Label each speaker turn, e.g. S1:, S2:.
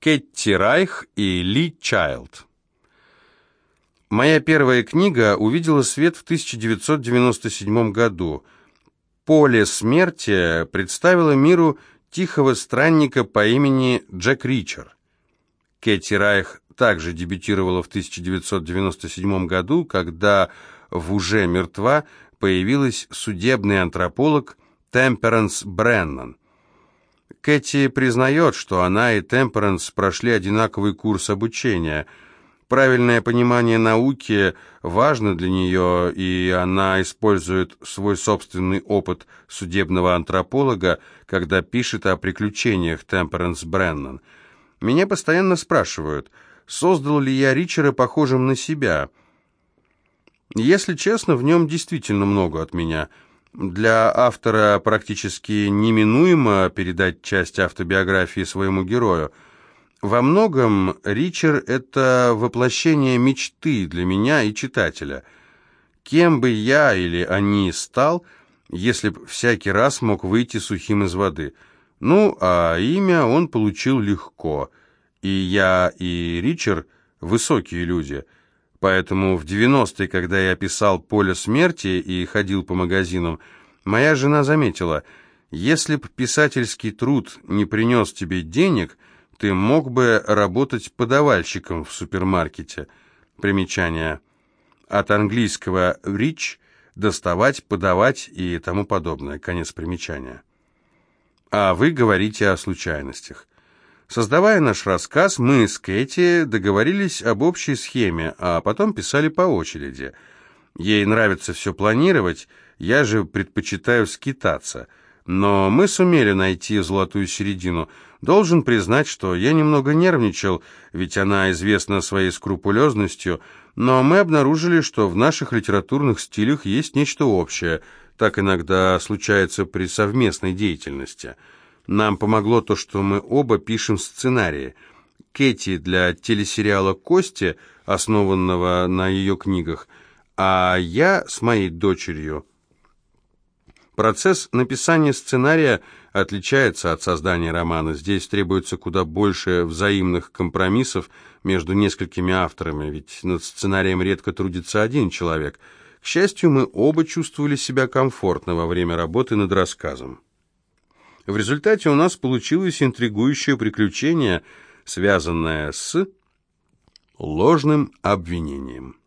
S1: Кетти Райх и Ли Чайлд. Моя первая книга увидела свет в 1997 году. «Поле смерти» представила миру тихого странника по имени Джек Ричер. Кэти Райх также дебютировала в 1997 году, когда в «Уже мертва» появилась судебный антрополог Темперанс Бреннан. Кэти признает, что она и Темперанс прошли одинаковый курс обучения. Правильное понимание науки важно для нее, и она использует свой собственный опыт судебного антрополога, когда пишет о приключениях Темперанс Бреннан. Меня постоянно спрашивают, создал ли я Ричера похожим на себя. Если честно, в нем действительно много от меня – для автора практически неминуемо передать часть автобиографии своему герою. Во многом Ричард – это воплощение мечты для меня и читателя. Кем бы я или они стал, если б всякий раз мог выйти сухим из воды? Ну, а имя он получил легко. И я, и Ричард – высокие люди – Поэтому в 90-е, когда я писал «Поле смерти» и ходил по магазинам, моя жена заметила, если б писательский труд не принес тебе денег, ты мог бы работать подавальщиком в супермаркете. Примечание. От английского «rich» – доставать, подавать и тому подобное. Конец примечания. А вы говорите о случайностях. Создавая наш рассказ, мы с Кэти договорились об общей схеме, а потом писали по очереди. Ей нравится все планировать, я же предпочитаю скитаться. Но мы сумели найти золотую середину. Должен признать, что я немного нервничал, ведь она известна своей скрупулезностью, но мы обнаружили, что в наших литературных стилях есть нечто общее. Так иногда случается при совместной деятельности – нам помогло то, что мы оба пишем сценарии. Кэти для телесериала «Кости», основанного на ее книгах, а я с моей дочерью. Процесс написания сценария отличается от создания романа. Здесь требуется куда больше взаимных компромиссов между несколькими авторами, ведь над сценарием редко трудится один человек. К счастью, мы оба чувствовали себя комфортно во время работы над рассказом. В результате у нас получилось интригующее приключение, связанное с ложным обвинением.